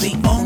the only